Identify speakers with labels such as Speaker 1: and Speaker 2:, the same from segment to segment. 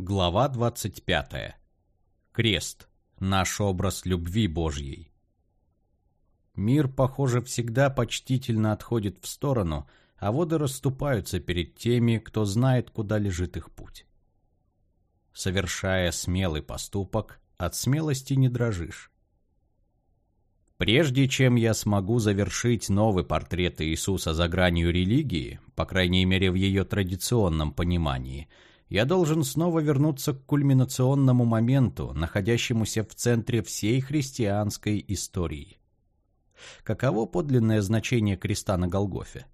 Speaker 1: Глава 25. Крест. Наш образ любви Божьей. Мир, похоже, всегда почтительно отходит в сторону, а воды расступаются перед теми, кто знает, куда лежит их путь. Совершая смелый поступок, от смелости не дрожишь. Прежде чем я смогу завершить новый портрет Иисуса за гранью религии, по крайней мере в ее традиционном понимании, я должен снова вернуться к кульминационному моменту, находящемуся в центре всей христианской истории. Каково подлинное значение креста на Голгофе?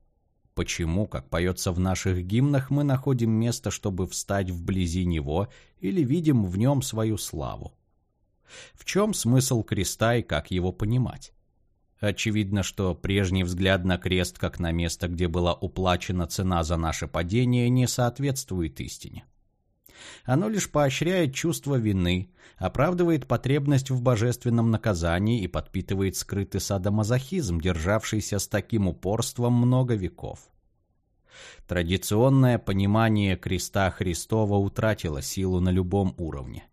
Speaker 1: Почему, как поется в наших гимнах, мы находим место, чтобы встать вблизи него или видим в нем свою славу? В чем смысл креста и как его понимать? Очевидно, что прежний взгляд на крест как на место, где была уплачена цена за наше падение, не соответствует истине. Оно лишь поощряет чувство вины, оправдывает потребность в божественном наказании и подпитывает скрытый садомазохизм, державшийся с таким упорством много веков. Традиционное понимание креста Христова утратило силу на любом уровне.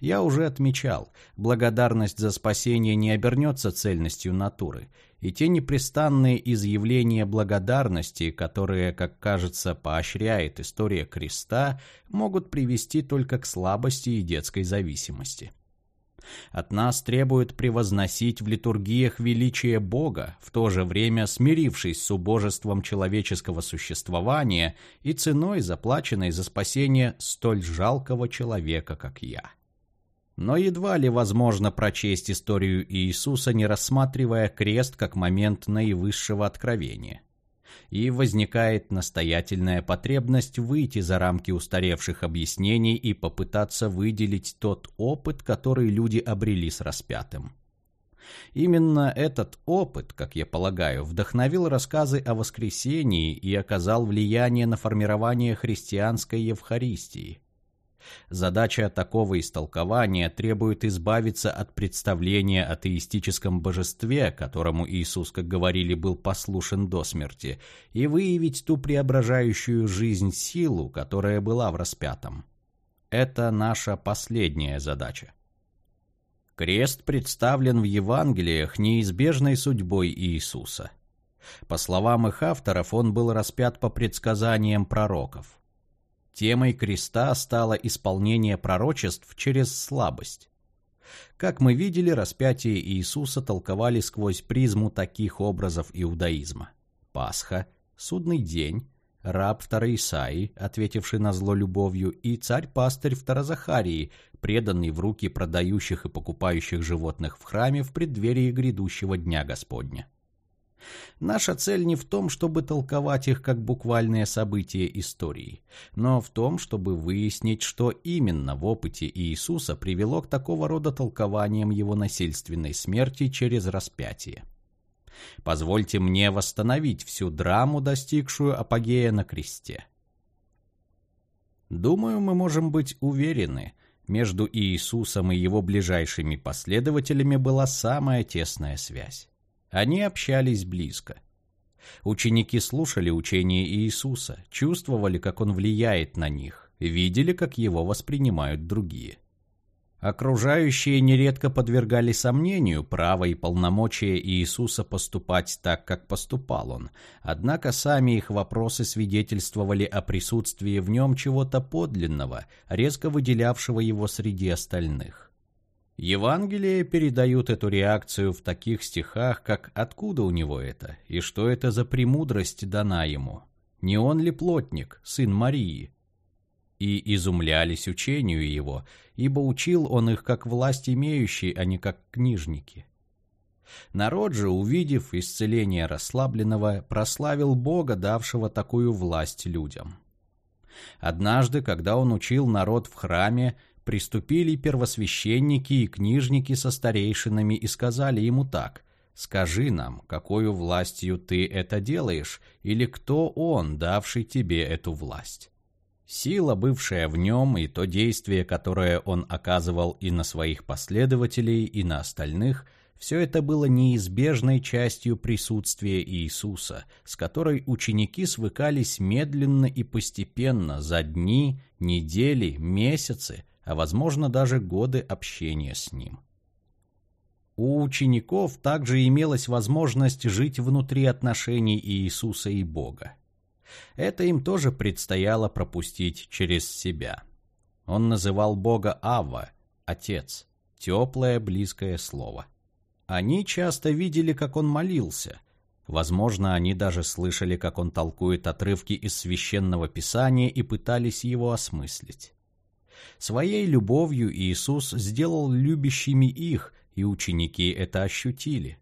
Speaker 1: Я уже отмечал, благодарность за спасение не обернется цельностью натуры, и те непрестанные изъявления благодарности, которые, как кажется, поощряет история креста, могут привести только к слабости и детской зависимости. От нас требует превозносить в литургиях величие Бога, в то же время смирившись с убожеством человеческого существования и ценой, заплаченной за спасение столь жалкого человека, как я. Но едва ли возможно прочесть историю Иисуса, не рассматривая крест как момент наивысшего откровения. И возникает настоятельная потребность выйти за рамки устаревших объяснений и попытаться выделить тот опыт, который люди обрели с распятым. Именно этот опыт, как я полагаю, вдохновил рассказы о воскресении и оказал влияние на формирование христианской Евхаристии. Задача такого истолкования требует избавиться от представления о теистическом божестве, которому Иисус, как говорили, был послушен до смерти, и выявить ту преображающую жизнь силу, которая была в распятом. Это наша последняя задача. Крест представлен в Евангелиях неизбежной судьбой Иисуса. По словам их авторов, он был распят по предсказаниям пророков. Темой креста стало исполнение пророчеств через слабость. Как мы видели, распятие Иисуса толковали сквозь призму таких образов иудаизма. Пасха, судный день, раб Второисаи, ответивший на зло любовью, и царь-пастырь Второзахарии, преданный в руки продающих и покупающих животных в храме в преддверии грядущего Дня Господня. Наша цель не в том, чтобы толковать их как буквальные события истории, но в том, чтобы выяснить, что именно в опыте Иисуса привело к такого рода толкованиям его насильственной смерти через распятие. Позвольте мне восстановить всю драму, достигшую апогея на кресте. Думаю, мы можем быть уверены, между Иисусом и его ближайшими последователями была самая тесная связь. Они общались близко. Ученики слушали учения Иисуса, чувствовали, как он влияет на них, видели, как его воспринимают другие. Окружающие нередко подвергали сомнению право и полномочия Иисуса поступать так, как поступал он, однако сами их вопросы свидетельствовали о присутствии в нем чего-то подлинного, резко выделявшего его среди остальных. Евангелие передают эту реакцию в таких стихах, как «Откуда у него это?» и «Что это за премудрость дана ему?» «Не он ли плотник, сын Марии?» И изумлялись учению его, ибо учил он их как власть имеющий, а не как книжники. Народ же, увидев исцеление расслабленного, прославил Бога, давшего такую власть людям. Однажды, когда он учил народ в храме, приступили первосвященники и книжники со старейшинами и сказали ему так «Скажи нам, какую властью ты это делаешь, или кто он, давший тебе эту власть?» Сила, бывшая в нем, и то действие, которое он оказывал и на своих последователей, и на остальных, Все это было неизбежной частью присутствия Иисуса, с которой ученики свыкались медленно и постепенно за дни, недели, месяцы, а возможно даже годы общения с Ним. У учеников также имелась возможность жить внутри отношений Иисуса и Бога. Это им тоже предстояло пропустить через себя. Он называл Бога Ава, Отец, теплое близкое слово. Они часто видели, как он молился. Возможно, они даже слышали, как он толкует отрывки из священного писания и пытались его осмыслить. Своей любовью Иисус сделал любящими их, и ученики это ощутили.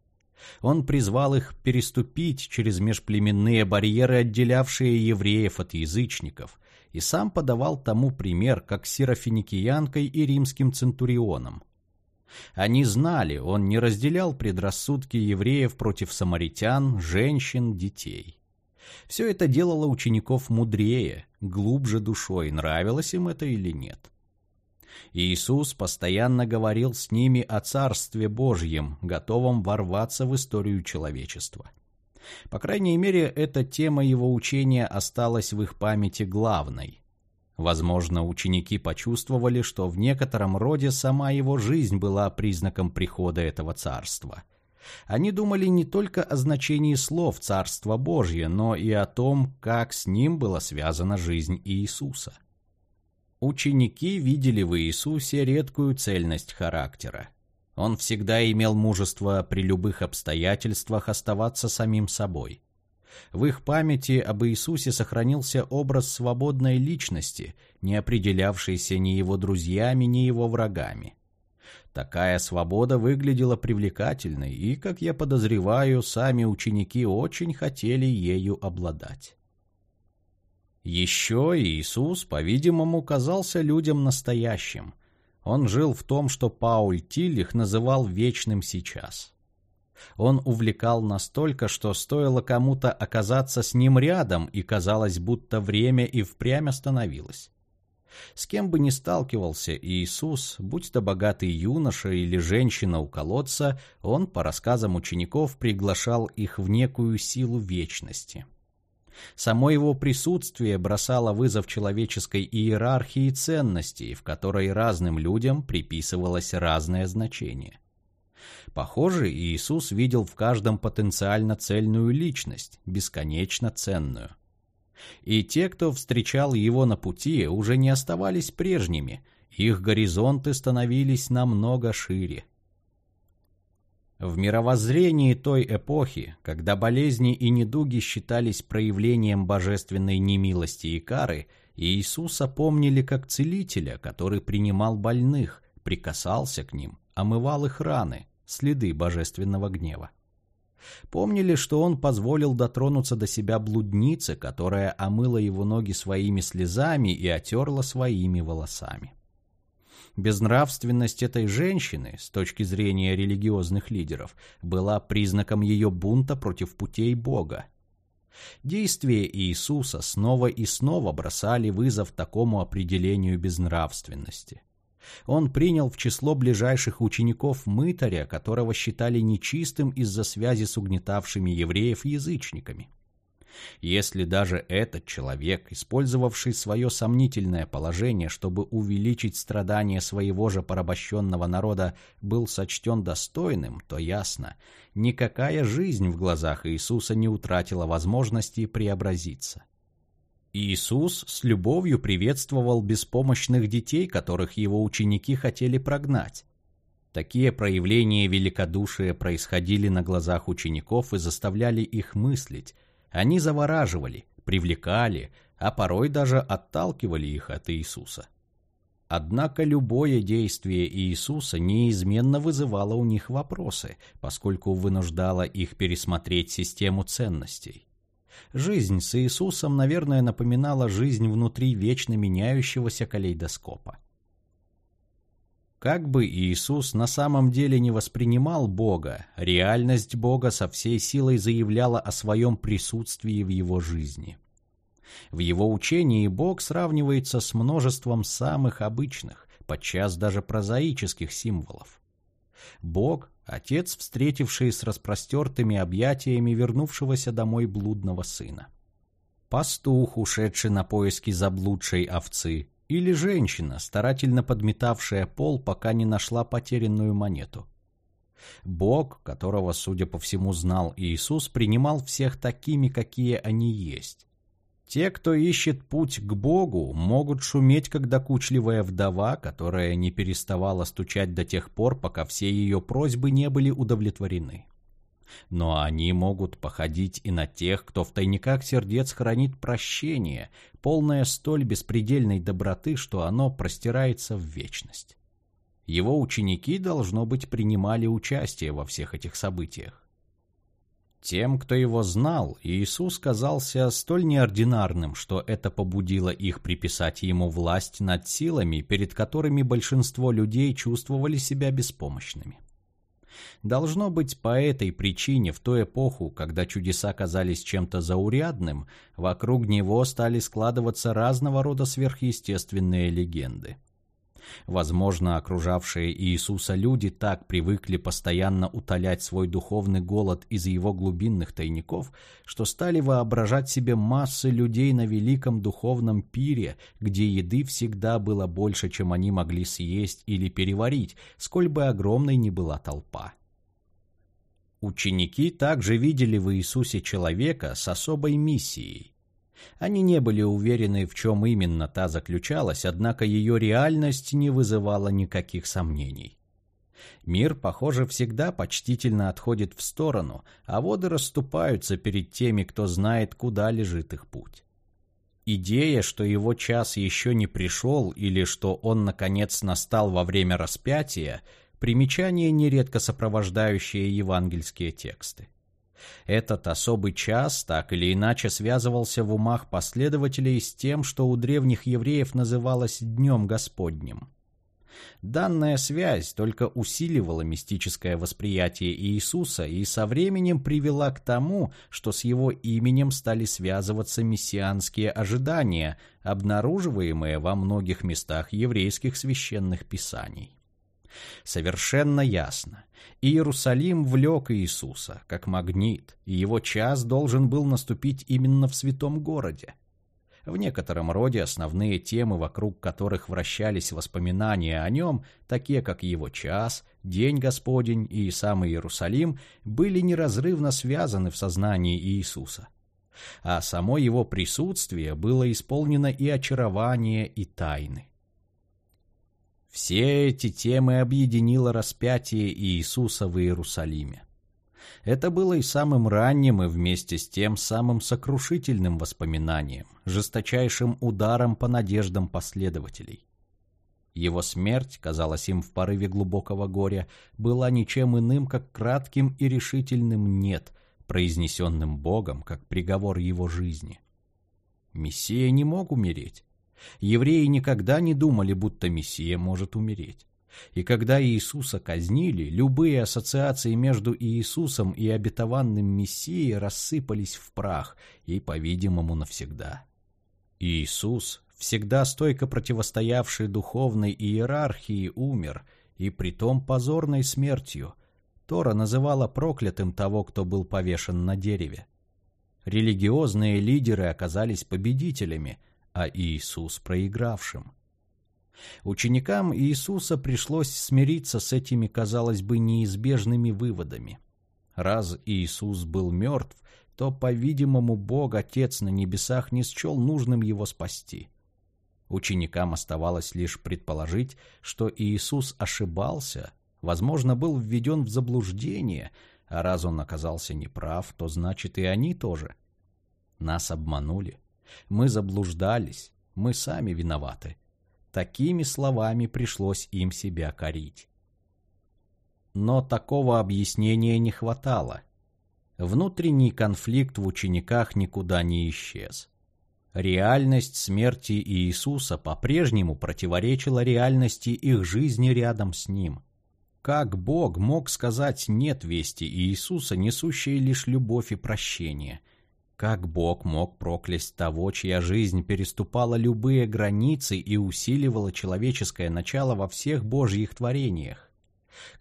Speaker 1: Он призвал их переступить через межплеменные барьеры, отделявшие евреев от язычников, и сам подавал тому пример, как сирофиникиянкой и римским центурионом. Они знали, он не разделял предрассудки евреев против самаритян, женщин, детей. Все это делало учеников мудрее, глубже душой, нравилось им это или нет. Иисус постоянно говорил с ними о Царстве Божьем, готовом ворваться в историю человечества. По крайней мере, эта тема его учения осталась в их памяти главной. Возможно, ученики почувствовали, что в некотором роде сама его жизнь была признаком прихода этого царства. Они думали не только о значении слов «Царство Божье», но и о том, как с ним была связана жизнь Иисуса. Ученики видели в Иисусе редкую цельность характера. Он всегда имел мужество при любых обстоятельствах оставаться самим собой – в их памяти об Иисусе сохранился образ свободной личности, не определявшейся ни его друзьями, ни его врагами. Такая свобода выглядела привлекательной, и, как я подозреваю, сами ученики очень хотели ею обладать. Еще Иисус, по-видимому, казался людям настоящим. Он жил в том, что Пауль Тиллих называл «вечным сейчас». Он увлекал настолько, что стоило кому-то оказаться с ним рядом, и казалось, будто время и впрямь остановилось. С кем бы ни сталкивался Иисус, будь то богатый юноша или женщина у колодца, он, по рассказам учеников, приглашал их в некую силу вечности. Само его присутствие бросало вызов человеческой иерархии ценностей, в которой разным людям приписывалось разное значение. Похоже, Иисус видел в каждом потенциально цельную личность, бесконечно ценную. И те, кто встречал его на пути, уже не оставались прежними, их горизонты становились намного шире. В мировоззрении той эпохи, когда болезни и недуги считались проявлением божественной немилости и кары, Иисуса помнили как целителя, который принимал больных, прикасался к ним, омывал их раны, следы божественного гнева. Помнили, что он позволил дотронуться до себя блуднице, которая омыла его ноги своими слезами и отерла своими волосами. Безнравственность этой женщины, с точки зрения религиозных лидеров, была признаком ее бунта против путей Бога. Действия Иисуса снова и снова бросали вызов такому определению безнравственности. Он принял в число ближайших учеников мытаря, которого считали нечистым из-за связи с угнетавшими евреев язычниками. Если даже этот человек, использовавший свое сомнительное положение, чтобы увеличить страдания своего же порабощенного народа, был сочтен достойным, то ясно, никакая жизнь в глазах Иисуса не утратила возможности преобразиться. Иисус с любовью приветствовал беспомощных детей, которых его ученики хотели прогнать. Такие проявления великодушия происходили на глазах учеников и заставляли их мыслить. Они завораживали, привлекали, а порой даже отталкивали их от Иисуса. Однако любое действие Иисуса неизменно вызывало у них вопросы, поскольку вынуждало их пересмотреть систему ценностей. Жизнь с Иисусом, наверное, напоминала жизнь внутри вечно меняющегося калейдоскопа. Как бы Иисус на самом деле не воспринимал Бога, реальность Бога со всей силой заявляла о своем присутствии в его жизни. В его учении Бог сравнивается с множеством самых обычных, подчас даже прозаических символов. Бог — отец, встретивший с распростертыми объятиями вернувшегося домой блудного сына. Пастух, ушедший на поиски заблудшей овцы, или женщина, старательно подметавшая пол, пока не нашла потерянную монету. Бог, которого, судя по всему, знал Иисус, принимал всех такими, какие они есть. Те, кто ищет путь к Богу, могут шуметь, как докучливая вдова, которая не переставала стучать до тех пор, пока все ее просьбы не были удовлетворены. Но они могут походить и на тех, кто в тайниках сердец хранит прощение, полное столь беспредельной доброты, что оно простирается в вечность. Его ученики, должно быть, принимали участие во всех этих событиях. Тем, кто его знал, Иисус казался столь неординарным, что это побудило их приписать ему власть над силами, перед которыми большинство людей чувствовали себя беспомощными. Должно быть, по этой причине в ту эпоху, когда чудеса казались чем-то заурядным, вокруг него стали складываться разного рода сверхъестественные легенды. Возможно, окружавшие Иисуса люди так привыкли постоянно утолять свой духовный голод из его глубинных тайников, что стали воображать себе массы людей на великом духовном пире, где еды всегда было больше, чем они могли съесть или переварить, сколь бы огромной ни была толпа. Ученики также видели в Иисусе человека с особой миссией, они не были уверены, в чем именно та заключалась, однако ее реальность не вызывала никаких сомнений. Мир, похоже, всегда почтительно отходит в сторону, а воды расступаются перед теми, кто знает, куда лежит их путь. Идея, что его час еще не пришел или что он, наконец, настал во время распятия, примечание, нередко сопровождающее евангельские тексты. Этот особый час так или иначе связывался в умах последователей с тем, что у древних евреев называлось Днем Господним. Данная связь только усиливала мистическое восприятие Иисуса и со временем привела к тому, что с его именем стали связываться мессианские ожидания, обнаруживаемые во многих местах еврейских священных писаний. Совершенно ясно. Иерусалим влек Иисуса, как магнит, и его час должен был наступить именно в святом городе. В некотором роде основные темы, вокруг которых вращались воспоминания о нем, такие как его час, День Господень и сам Иерусалим, были неразрывно связаны в сознании Иисуса. А само его присутствие было исполнено и очарования, и тайны. Все эти темы объединило распятие Иисуса в Иерусалиме. Это было и самым ранним, и вместе с тем самым сокрушительным воспоминанием, жесточайшим ударом по надеждам последователей. Его смерть, казалось им в порыве глубокого горя, была ничем иным, как кратким и решительным «нет», произнесенным Богом, как приговор его жизни. Мессия не мог умереть. Евреи никогда не думали, будто Мессия может умереть. И когда Иисуса казнили, любые ассоциации между Иисусом и обетованным Мессией рассыпались в прах и, по-видимому, навсегда. Иисус, всегда стойко противостоявший духовной иерархии, умер, и притом позорной смертью. Тора называла проклятым того, кто был повешен на дереве. Религиозные лидеры оказались победителями – а Иисус проигравшим. Ученикам Иисуса пришлось смириться с этими, казалось бы, неизбежными выводами. Раз Иисус был мертв, то, по-видимому, Бог, Отец на небесах, не счел нужным его спасти. Ученикам оставалось лишь предположить, что Иисус ошибался, возможно, был введен в заблуждение, а раз он оказался неправ, то значит и они тоже. Нас обманули. Мы заблуждались, мы сами виноваты. Такими словами пришлось им себя корить. Но такого объяснения не хватало. Внутренний конфликт в учениках никуда не исчез. Реальность смерти Иисуса по-прежнему противоречила реальности их жизни рядом с Ним. Как Бог мог сказать «нет» вести Иисуса, несущей лишь любовь и прощение – как Бог мог проклясть того, чья жизнь переступала любые границы и усиливала человеческое начало во всех Божьих творениях?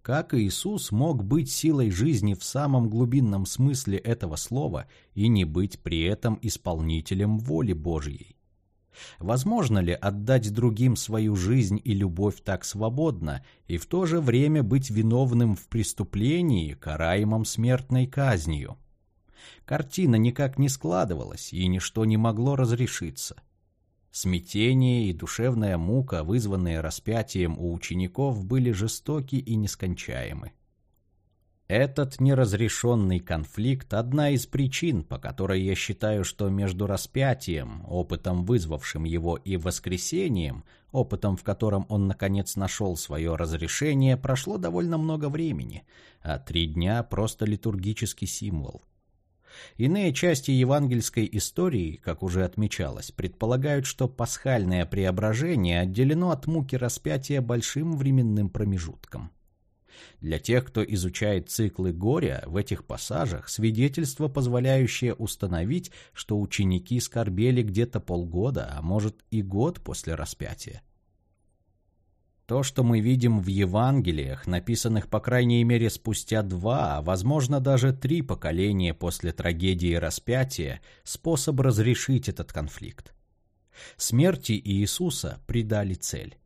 Speaker 1: Как Иисус мог быть силой жизни в самом глубинном смысле этого слова и не быть при этом исполнителем воли Божьей? Возможно ли отдать другим свою жизнь и любовь так свободно и в то же время быть виновным в преступлении, караемом смертной казнью? Картина никак не складывалась, и ничто не могло разрешиться. Смятение и душевная мука, вызванные распятием у учеников, были жестоки и нескончаемы. Этот неразрешенный конфликт – одна из причин, по которой я считаю, что между распятием, опытом, вызвавшим его, и воскресением, опытом, в котором он, наконец, нашел свое разрешение, прошло довольно много времени, а три дня – просто литургический символ. Иные части евангельской истории, как уже отмечалось, предполагают, что пасхальное преображение отделено от муки распятия большим временным промежутком. Для тех, кто изучает циклы горя, в этих пассажах свидетельство, позволяющее установить, что ученики скорбели где-то полгода, а может и год после распятия. То, что мы видим в Евангелиях, написанных по крайней мере спустя два, а возможно даже три поколения после трагедии распятия, способ разрешить этот конфликт. Смерти Иисуса придали цель.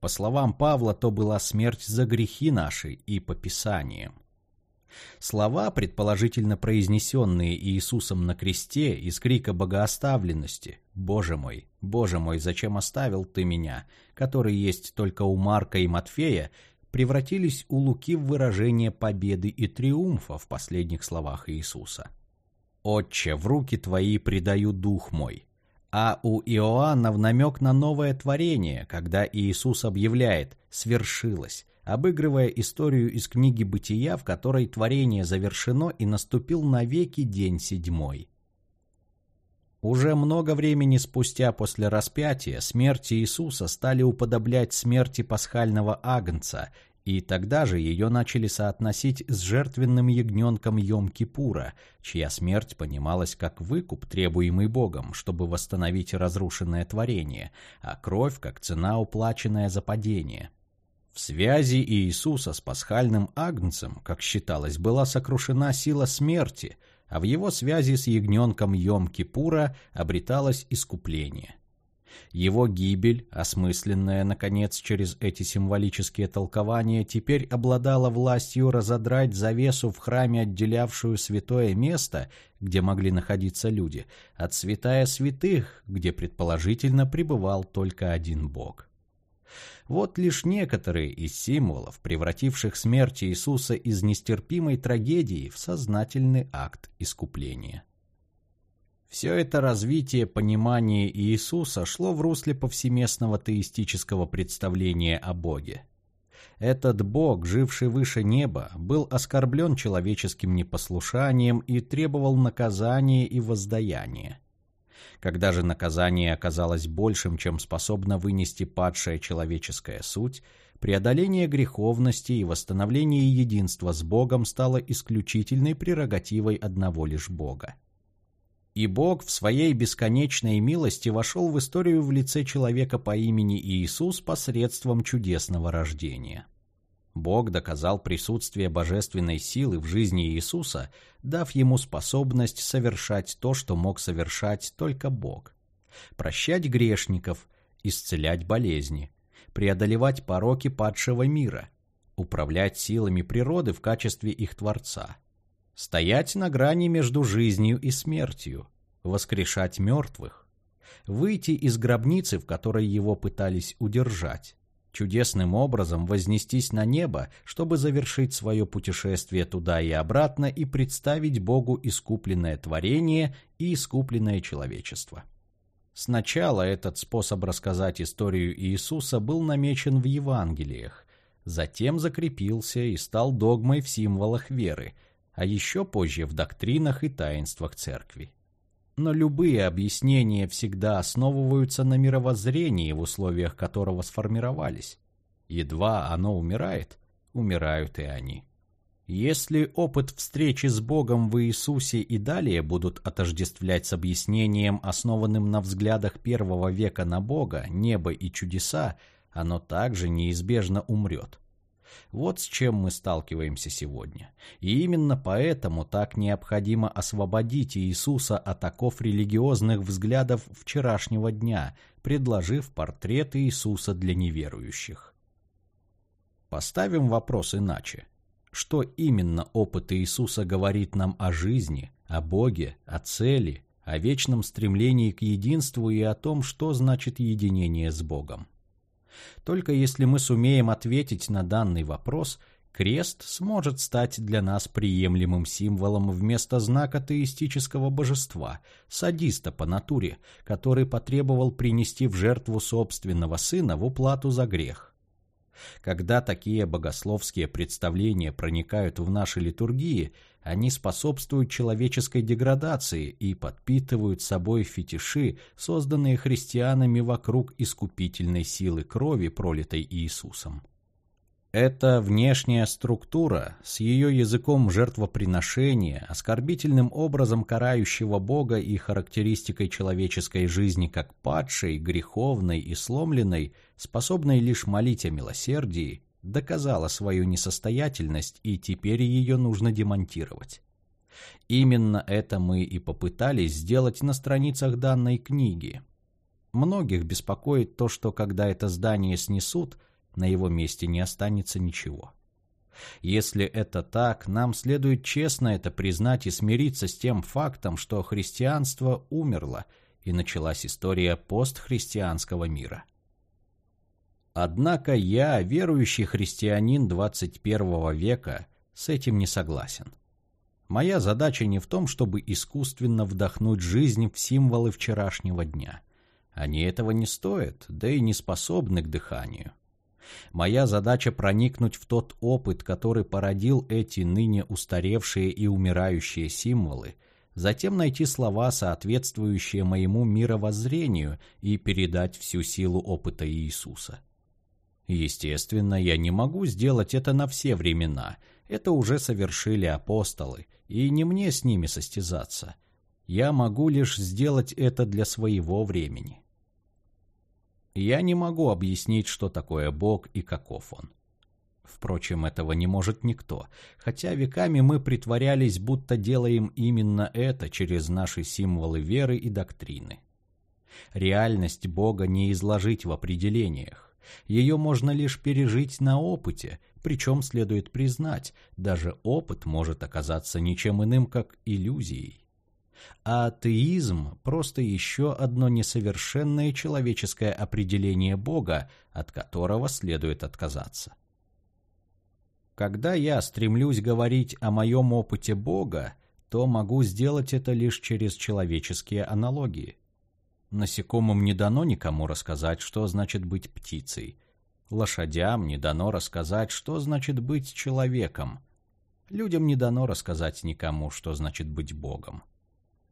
Speaker 1: По словам Павла, то была смерть за грехи наши и по Писаниям. Слова, предположительно произнесенные Иисусом на кресте из крика богооставленности «Боже мой, Боже мой, зачем оставил ты меня?», которые есть только у Марка и Матфея, превратились у Луки в выражение победы и триумфа в последних словах Иисуса. «Отче, в руки твои предаю дух мой». А у Иоанна в намек на новое творение, когда Иисус объявляет «свершилось», обыгрывая историю из книги «Бытия», в которой творение завершено и наступил навеки день седьмой. Уже много времени спустя после распятия смерти Иисуса стали уподоблять смерти пасхального агнца, и тогда же ее начали соотносить с жертвенным ягненком Йом-Кипура, чья смерть понималась как выкуп, требуемый Богом, чтобы восстановить разрушенное творение, а кровь как цена, уплаченная за падение – связи Иисуса с пасхальным агнцем, как считалось, была сокрушена сила смерти, а в его связи с ягненком Йом-Кипура обреталось искупление. Его гибель, осмысленная, наконец, через эти символические толкования, теперь обладала властью разодрать завесу в храме, отделявшую святое место, где могли находиться люди, от святая святых, где предположительно пребывал только один Бог. Вот лишь некоторые из символов, превративших смерть Иисуса из нестерпимой трагедии в сознательный акт искупления. Все это развитие понимания Иисуса шло в русле повсеместного теистического представления о Боге. Этот Бог, живший выше неба, был оскорблен человеческим непослушанием и требовал наказания и воздаяния. Когда же наказание оказалось большим, чем способна вынести падшая человеческая суть, преодоление греховности и восстановление единства с Богом стало исключительной прерогативой одного лишь Бога. И Бог в своей бесконечной милости вошел в историю в лице человека по имени Иисус посредством чудесного рождения. Бог доказал присутствие божественной силы в жизни Иисуса, дав ему способность совершать то, что мог совершать только Бог. Прощать грешников, исцелять болезни, преодолевать пороки падшего мира, управлять силами природы в качестве их Творца, стоять на грани между жизнью и смертью, воскрешать мертвых, выйти из гробницы, в которой его пытались удержать, чудесным образом вознестись на небо, чтобы завершить свое путешествие туда и обратно и представить Богу искупленное творение и искупленное человечество. Сначала этот способ рассказать историю Иисуса был намечен в Евангелиях, затем закрепился и стал догмой в символах веры, а еще позже в доктринах и таинствах церкви но любые объяснения всегда основываются на мировоззрении, в условиях которого сформировались. Едва оно умирает, умирают и они. Если опыт встречи с Богом в Иисусе и далее будут отождествлять с объяснением, основанным на взглядах первого века на Бога, небо и чудеса, оно также неизбежно умрет. Вот с чем мы сталкиваемся сегодня. И именно поэтому так необходимо освободить Иисуса от оков религиозных взглядов вчерашнего дня, предложив портрет Иисуса для неверующих. Поставим вопрос иначе. Что именно опыт Иисуса говорит нам о жизни, о Боге, о цели, о вечном стремлении к единству и о том, что значит единение с Богом? Только если мы сумеем ответить на данный вопрос, крест сможет стать для нас приемлемым символом вместо знака теистического божества, садиста по натуре, который потребовал принести в жертву собственного сына в уплату за грех. Когда такие богословские представления проникают в наши литургии, они способствуют человеческой деградации и подпитывают собой фетиши, созданные христианами вокруг искупительной силы крови, пролитой Иисусом. Эта внешняя структура с ее языком жертвоприношения, оскорбительным образом карающего Бога и характеристикой человеческой жизни как падшей, греховной и сломленной, способной лишь молить о милосердии, доказала свою несостоятельность, и теперь ее нужно демонтировать. Именно это мы и попытались сделать на страницах данной книги. Многих беспокоит то, что когда это здание снесут, на его месте не останется ничего. Если это так, нам следует честно это признать и смириться с тем фактом, что христианство умерло, и началась история постхристианского мира. Однако я, верующий христианин 21 века, с этим не согласен. Моя задача не в том, чтобы искусственно вдохнуть жизнь в символы вчерашнего дня. Они этого не стоят, да и не способны к дыханию. Моя задача проникнуть в тот опыт, который породил эти ныне устаревшие и умирающие символы, затем найти слова, соответствующие моему мировоззрению, и передать всю силу опыта Иисуса. Естественно, я не могу сделать это на все времена. Это уже совершили апостолы, и не мне с ними состязаться. Я могу лишь сделать это для своего времени. Я не могу объяснить, что такое Бог и каков Он. Впрочем, этого не может никто, хотя веками мы притворялись, будто делаем именно это через наши символы веры и доктрины. Реальность Бога не изложить в определениях. Ее можно лишь пережить на опыте, причем следует признать, даже опыт может оказаться ничем иным, как иллюзией. Атеизм – просто еще одно несовершенное человеческое определение Бога, от которого следует отказаться. Когда я стремлюсь говорить о моем опыте Бога, то могу сделать это лишь через человеческие аналогии. Насекомым не дано никому рассказать, что значит быть птицей. Лошадям не дано рассказать, что значит быть человеком. Людям не дано рассказать никому, что значит быть Богом.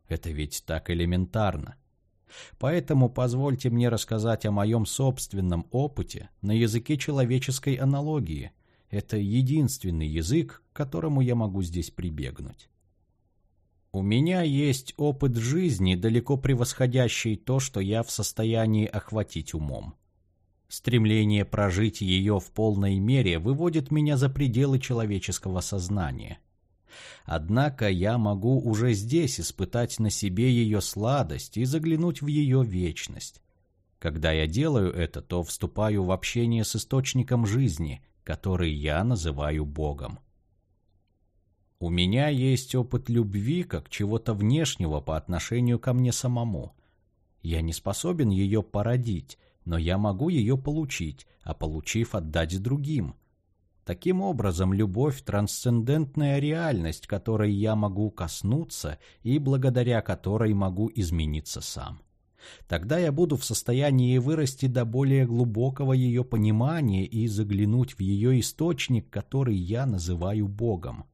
Speaker 1: Это ведь так элементарно. Поэтому позвольте мне рассказать о моем собственном опыте на языке человеческой аналогии. Это единственный язык, к которому я могу здесь прибегнуть. У меня есть опыт жизни, далеко превосходящий то, что я в состоянии охватить умом. Стремление прожить ее в полной мере выводит меня за пределы человеческого сознания. Однако я могу уже здесь испытать на себе ее сладость и заглянуть в ее вечность. Когда я делаю это, то вступаю в общение с источником жизни, который я называю Богом. У меня есть опыт любви как чего-то внешнего по отношению ко мне самому. Я не способен ее породить, но я могу ее получить, а получив отдать другим. Таким образом, любовь – трансцендентная реальность, которой я могу коснуться и благодаря которой могу измениться сам. Тогда я буду в состоянии вырасти до более глубокого ее понимания и заглянуть в ее источник, который я называю Богом.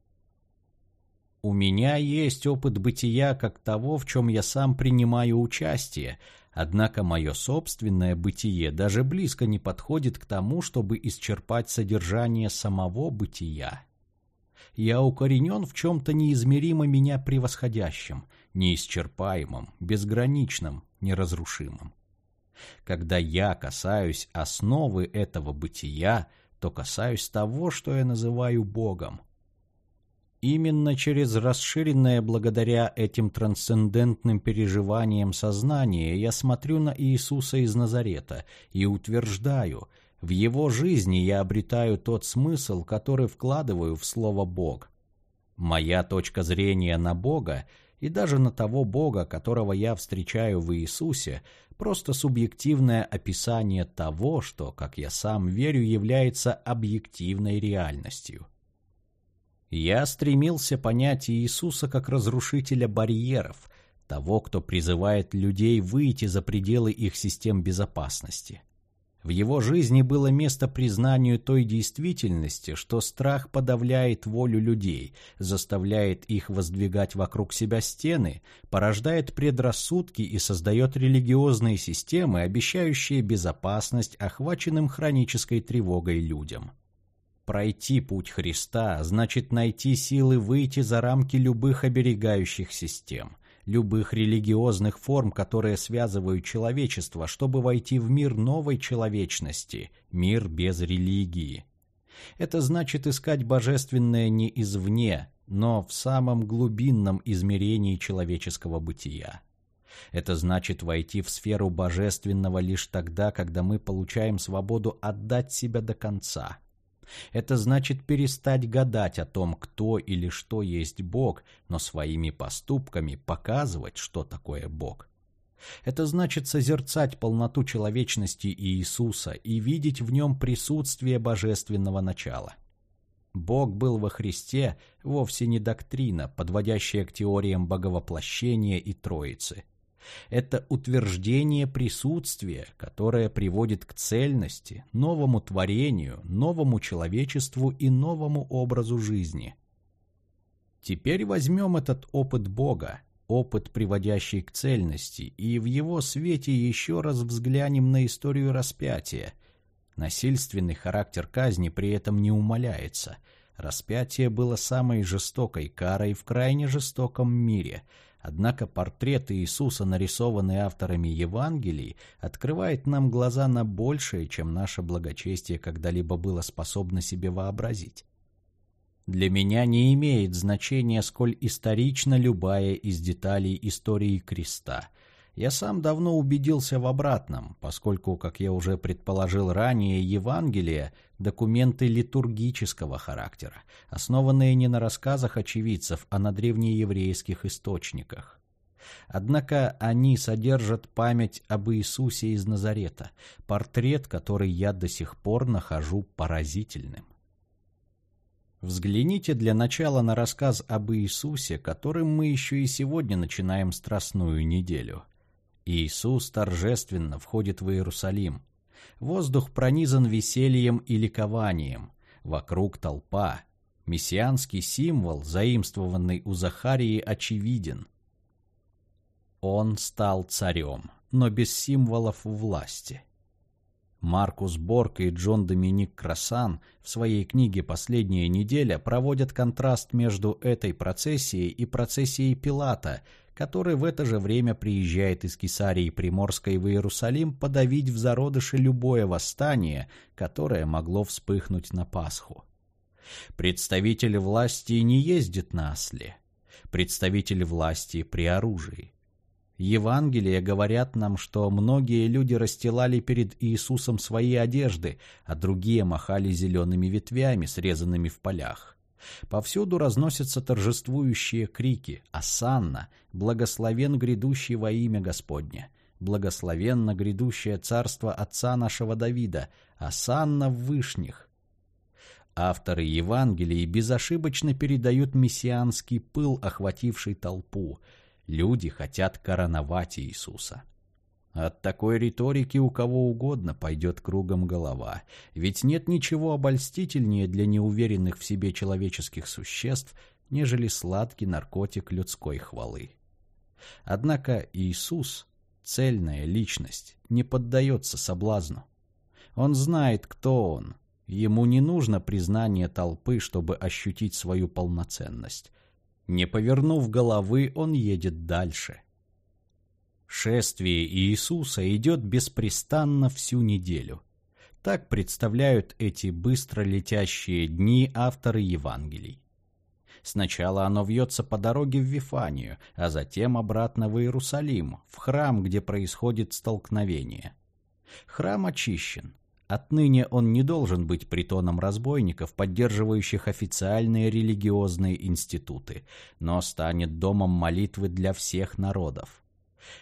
Speaker 1: У меня есть опыт бытия как того, в чем я сам принимаю участие, однако мое собственное бытие даже близко не подходит к тому, чтобы исчерпать содержание самого бытия. Я укоренен в чем-то неизмеримо меня превосходящем, неисчерпаемом, безграничном, неразрушимом. Когда я касаюсь основы этого бытия, то касаюсь того, что я называю Богом. Именно через расширенное благодаря этим трансцендентным переживаниям сознание я смотрю на Иисуса из Назарета и утверждаю, в его жизни я обретаю тот смысл, который вкладываю в слово «Бог». Моя точка зрения на Бога и даже на того Бога, которого я встречаю в Иисусе, просто субъективное описание того, что, как я сам верю, является объективной реальностью. Я стремился понять Иисуса как разрушителя барьеров, того, кто призывает людей выйти за пределы их систем безопасности. В его жизни было место признанию той действительности, что страх подавляет волю людей, заставляет их воздвигать вокруг себя стены, порождает предрассудки и создает религиозные системы, обещающие безопасность охваченным хронической тревогой людям. Пройти путь Христа значит найти силы выйти за рамки любых оберегающих систем, любых религиозных форм, которые связывают человечество, чтобы войти в мир новой человечности, мир без религии. Это значит искать божественное не извне, но в самом глубинном измерении человеческого бытия. Это значит войти в сферу божественного лишь тогда, когда мы получаем свободу отдать себя до конца – это значит перестать гадать о том, кто или что есть Бог, но своими поступками показывать, что такое Бог. Это значит созерцать полноту человечности Иисуса и видеть в нем присутствие божественного начала. Бог был во Христе вовсе не доктрина, подводящая к теориям боговоплощения и Троицы – это утверждение присутствия, которое приводит к цельности, новому творению, новому человечеству и новому образу жизни. Теперь возьмем этот опыт Бога, опыт, приводящий к цельности, и в его свете еще раз взглянем на историю распятия. Насильственный характер казни при этом не умаляется. Распятие было самой жестокой карой в крайне жестоком мире – Однако портрет Иисуса, нарисованный авторами Евангелий, открывает нам глаза на большее, чем наше благочестие когда-либо было способно себе вообразить. Для меня не имеет значения, сколь исторична любая из деталей истории креста – я сам давно убедился в обратном, поскольку, как я уже предположил ранее, Евангелие – документы литургического характера, основанные не на рассказах очевидцев, а на древнееврейских источниках. Однако они содержат память об Иисусе из Назарета, портрет, который я до сих пор нахожу поразительным. Взгляните для начала на рассказ об Иисусе, которым мы еще и сегодня начинаем Страстную неделю – Иисус торжественно входит в Иерусалим. Воздух пронизан весельем и ликованием. Вокруг толпа. Мессианский символ, заимствованный у Захарии, очевиден. Он стал царем, но без символов власти. Маркус Борг и Джон Доминик Красан в своей книге «Последняя неделя» проводят контраст между этой процессией и процессией Пилата – который в это же время приезжает из Кесарии Приморской в Иерусалим подавить в зародыше любое восстание, которое могло вспыхнуть на Пасху. Представитель власти не ездит на осле. Представитель власти при оружии. Евангелия говорят нам, что многие люди расстилали перед Иисусом свои одежды, а другие махали зелеными ветвями, срезанными в полях. Повсюду разносятся торжествующие крики «Асанна! Благословен грядущий во имя Господне! Благословенно грядущее царство отца нашего Давида! Асанна в вышних!» Авторы Евангелий безошибочно передают мессианский пыл, охвативший толпу. Люди хотят короновать Иисуса. От такой риторики у кого угодно пойдет кругом голова, ведь нет ничего обольстительнее для неуверенных в себе человеческих существ, нежели сладкий наркотик людской хвалы. Однако Иисус, цельная личность, не поддается соблазну. Он знает, кто он. Ему не нужно признание толпы, чтобы ощутить свою полноценность. Не повернув головы, он едет дальше – Шествие Иисуса идет беспрестанно всю неделю. Так представляют эти быстро летящие дни авторы Евангелий. Сначала оно вьется по дороге в Вифанию, а затем обратно в Иерусалим, в храм, где происходит столкновение. Храм очищен. Отныне он не должен быть притоном разбойников, поддерживающих официальные религиозные институты, но станет домом молитвы для всех народов.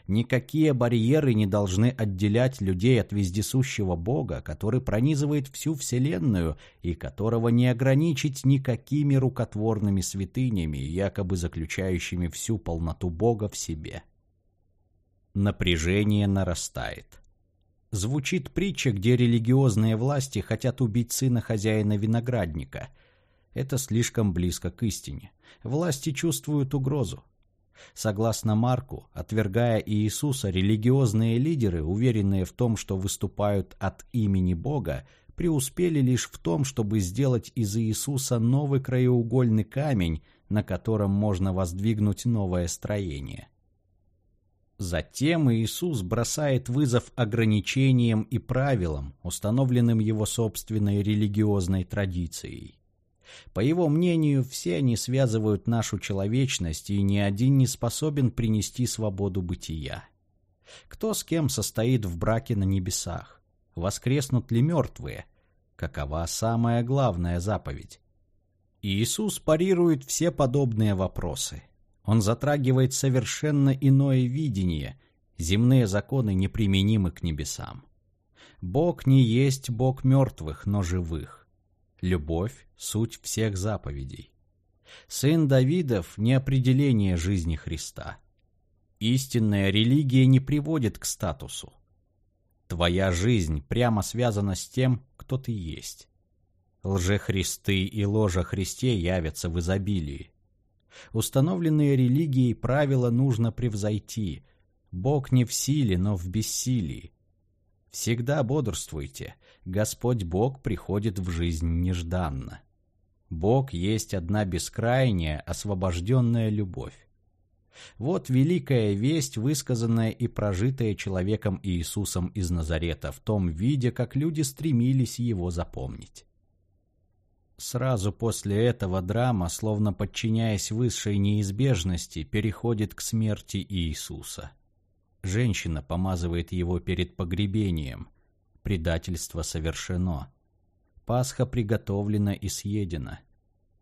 Speaker 1: Никакие барьеры не должны отделять людей от вездесущего Бога, который пронизывает всю Вселенную и которого не ограничить никакими рукотворными святынями, якобы заключающими всю полноту Бога в себе. Напряжение нарастает. Звучит притча, где религиозные власти хотят убить сына хозяина виноградника. Это слишком близко к истине. Власти чувствуют угрозу. Согласно Марку, отвергая Иисуса, религиозные лидеры, уверенные в том, что выступают от имени Бога, преуспели лишь в том, чтобы сделать из Иисуса новый краеугольный камень, на котором можно воздвигнуть новое строение. Затем Иисус бросает вызов ограничениям и правилам, установленным его собственной религиозной традицией. По его мнению, все они связывают нашу человечность, и ни один не способен принести свободу бытия. Кто с кем состоит в браке на небесах? Воскреснут ли мертвые? Какова самая главная заповедь? Иисус парирует все подобные вопросы. Он затрагивает совершенно иное видение. Земные законы неприменимы к небесам. Бог не есть Бог мертвых, но живых. Любовь – суть всех заповедей. Сын Давидов – не определение жизни Христа. Истинная религия не приводит к статусу. Твоя жизнь прямо связана с тем, кто ты есть. Лжехристы и ложа Христе явятся в изобилии. Установленные религией правила нужно превзойти. Бог не в силе, но в бессилии. Всегда бодрствуйте. Господь Бог приходит в жизнь нежданно. Бог есть одна бескрайняя, освобожденная любовь. Вот великая весть, высказанная и прожитая человеком Иисусом из Назарета в том виде, как люди стремились его запомнить. Сразу после этого драма, словно подчиняясь высшей неизбежности, переходит к смерти Иисуса. Женщина помазывает его перед погребением. Предательство совершено. Пасха приготовлена и съедена.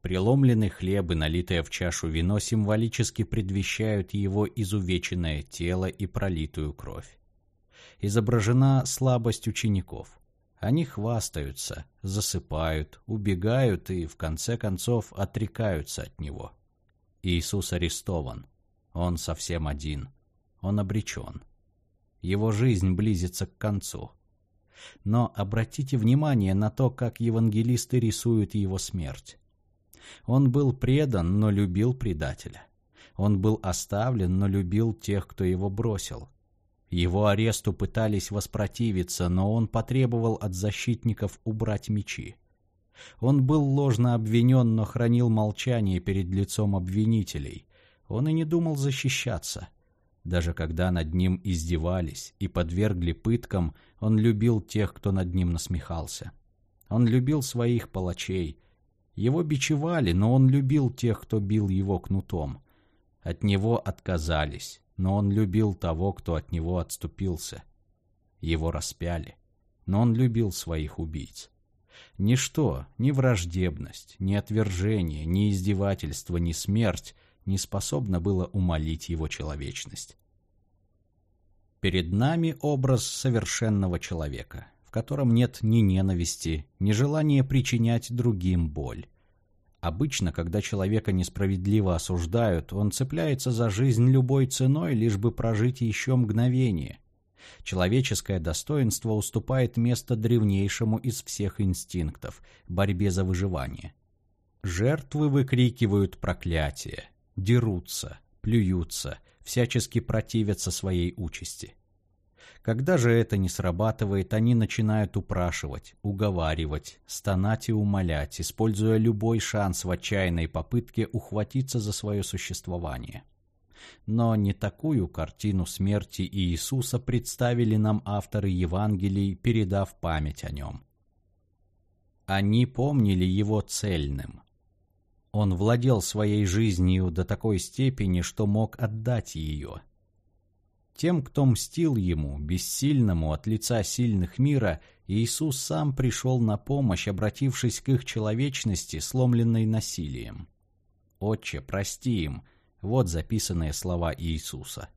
Speaker 1: Преломленный хлеб и налитое в чашу вино символически предвещают его изувеченное тело и пролитую кровь. Изображена слабость учеников. Они хвастаются, засыпают, убегают и, в конце концов, отрекаются от него. Иисус арестован. Он совсем один он обречен. Его жизнь близится к концу. Но обратите внимание на то, как евангелисты рисуют его смерть. Он был предан, но любил предателя. Он был оставлен, но любил тех, кто его бросил. Его аресту пытались воспротивиться, но он потребовал от защитников убрать мечи. Он был ложно обвинен, но хранил молчание перед лицом обвинителей. Он и не думал защищаться. Даже когда над ним издевались и подвергли пыткам, он любил тех, кто над ним насмехался. Он любил своих палачей. Его бичевали, но он любил тех, кто бил его кнутом. От него отказались, но он любил того, кто от него отступился. Его распяли, но он любил своих убийц. Ничто, ни враждебность, ни отвержение, ни издевательство, ни смерть не способно было умолить его человечность. Перед нами образ совершенного человека, в котором нет ни ненависти, ни желания причинять другим боль. Обычно, когда человека несправедливо осуждают, он цепляется за жизнь любой ценой, лишь бы прожить еще мгновение. Человеческое достоинство уступает место древнейшему из всех инстинктов – борьбе за выживание. Жертвы выкрикивают проклятие, дерутся, плюются, всячески противятся своей участи. Когда же это не срабатывает, они начинают упрашивать, уговаривать, стонать и умолять, используя любой шанс в отчаянной попытке ухватиться за свое существование. Но не такую картину смерти Иисуса представили нам авторы Евангелий, передав память о нем. Они помнили его цельным. Он владел своей жизнью до такой степени, что мог отдать ее. Тем, кто мстил ему, бессильному от лица сильных мира, Иисус сам пришел на помощь, обратившись к их человечности, сломленной насилием. «Отче, прости им», вот записанные слова Иисуса.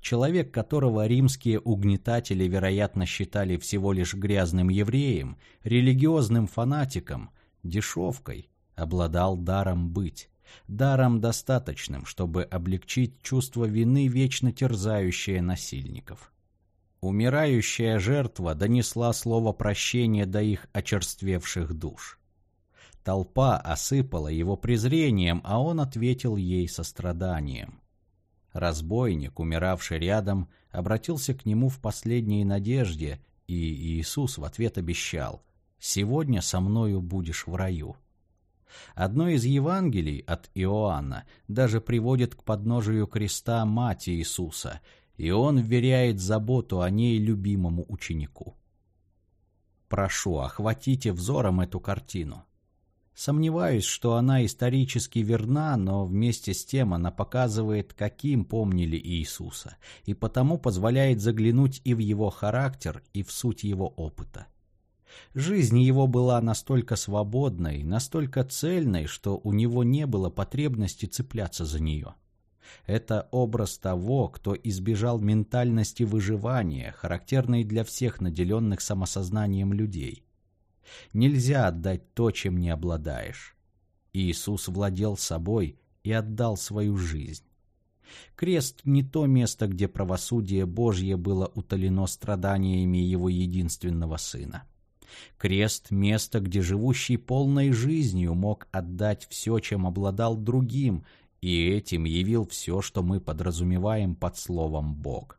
Speaker 1: Человек, которого римские угнетатели, вероятно, считали всего лишь грязным евреем, религиозным фанатиком, дешевкой, обладал даром быть, даром достаточным, чтобы облегчить чувство вины, вечно терзающее насильников. Умирающая жертва донесла слово прощения до их очерствевших душ. Толпа осыпала его презрением, а он ответил ей состраданием. Разбойник, умиравший рядом, обратился к нему в последней надежде, и Иисус в ответ обещал «Сегодня со мною будешь в раю». Одно из Евангелий от Иоанна даже приводит к подножию креста мать Иисуса, и он вверяет заботу о ней любимому ученику. Прошу, охватите взором эту картину. Сомневаюсь, что она исторически верна, но вместе с тем она показывает, каким помнили Иисуса, и потому позволяет заглянуть и в его характер, и в суть его опыта. Жизнь его была настолько свободной, настолько цельной, что у него не было потребности цепляться за нее. Это образ того, кто избежал ментальности выживания, характерной для всех наделенных самосознанием людей. Нельзя отдать то, чем не обладаешь. Иисус владел собой и отдал свою жизнь. Крест не то место, где правосудие Божье было утолено страданиями его единственного Сына. Крест – место, где живущий полной жизнью мог отдать все, чем обладал другим, и этим явил все, что мы подразумеваем под словом «Бог».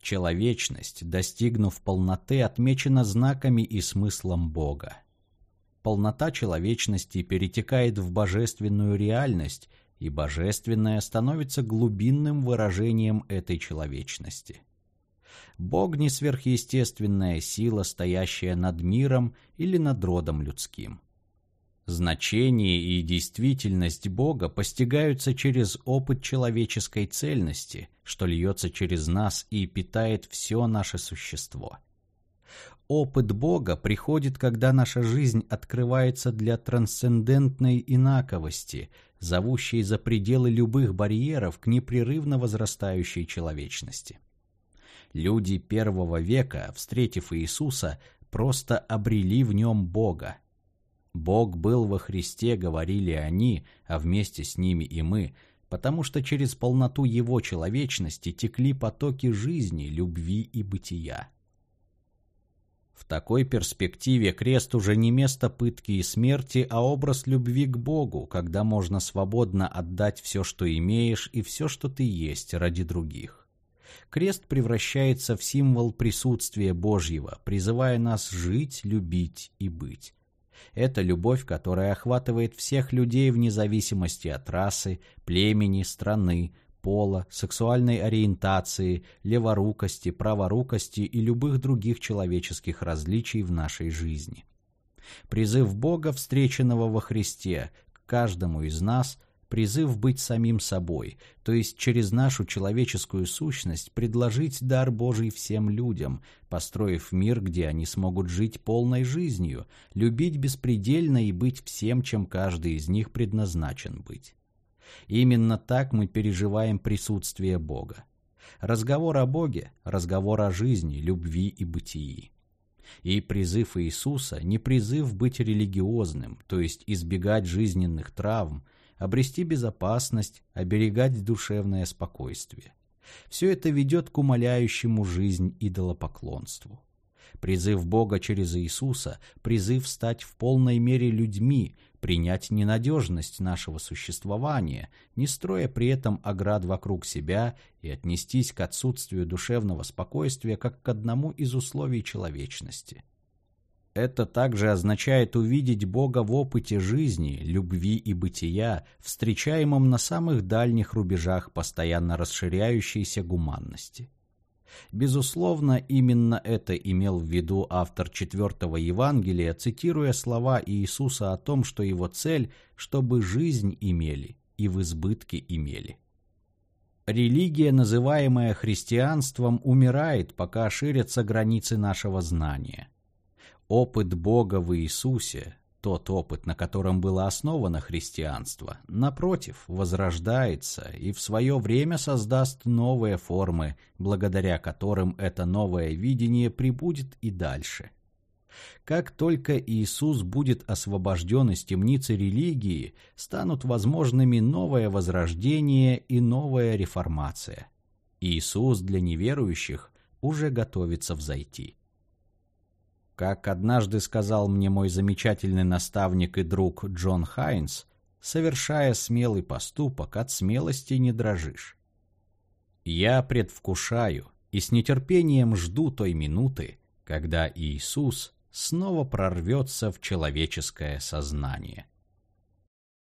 Speaker 1: Человечность, достигнув полноты, отмечена знаками и смыслом Бога. Полнота человечности перетекает в божественную реальность, и божественное становится глубинным выражением этой человечности. Бог не сверхъестественная сила, стоящая над миром или над родом людским. Значение и действительность Бога постигаются через опыт человеческой цельности, что льется через нас и питает все наше существо. Опыт Бога приходит, когда наша жизнь открывается для трансцендентной инаковости, зовущей за пределы любых барьеров к непрерывно возрастающей человечности. Люди первого века, встретив Иисуса, просто обрели в нем Бога, Бог был во Христе, говорили они, а вместе с ними и мы, потому что через полноту Его человечности текли потоки жизни, любви и бытия. В такой перспективе крест уже не место пытки и смерти, а образ любви к Богу, когда можно свободно отдать все, что имеешь, и все, что ты есть, ради других. Крест превращается в символ присутствия Божьего, призывая нас жить, любить и быть. Это любовь, которая охватывает всех людей вне зависимости от расы, племени, страны, пола, сексуальной ориентации, леворукости, праворукости и любых других человеческих различий в нашей жизни. Призыв Бога, встреченного во Христе, к каждому из нас призыв быть самим собой, то есть через нашу человеческую сущность предложить дар Божий всем людям, построив мир, где они смогут жить полной жизнью, любить беспредельно и быть всем, чем каждый из них предназначен быть. Именно так мы переживаем присутствие Бога. Разговор о Боге – разговор о жизни, любви и бытии. И призыв Иисуса не призыв быть религиозным, то есть избегать жизненных травм, обрести безопасность, оберегать душевное спокойствие. Все это ведет к умоляющему жизнь идолопоклонству. Призыв Бога через Иисуса, призыв стать в полной мере людьми, принять ненадежность нашего существования, не строя при этом оград вокруг себя и отнестись к отсутствию душевного спокойствия как к одному из условий человечности. Это также означает увидеть Бога в опыте жизни, любви и бытия, встречаемом на самых дальних рубежах постоянно расширяющейся гуманности. Безусловно, именно это имел в виду автор четвертого Евангелия, цитируя слова Иисуса о том, что его цель, чтобы жизнь имели и в избытке имели. Религия, называемая христианством, умирает, пока ширятся границы нашего знания. Опыт Бога в Иисусе, тот опыт, на котором было основано христианство, напротив, возрождается и в свое время создаст новые формы, благодаря которым это новое видение прибудет и дальше – как только Иисус будет освобожден из темницы религии, станут возможными новое возрождение и новая реформация. Иисус для неверующих уже готовится взойти. Как однажды сказал мне мой замечательный наставник и друг Джон Хайнс, совершая смелый поступок, от смелости не дрожишь. Я предвкушаю и с нетерпением жду той минуты, когда Иисус снова прорвется в человеческое сознание.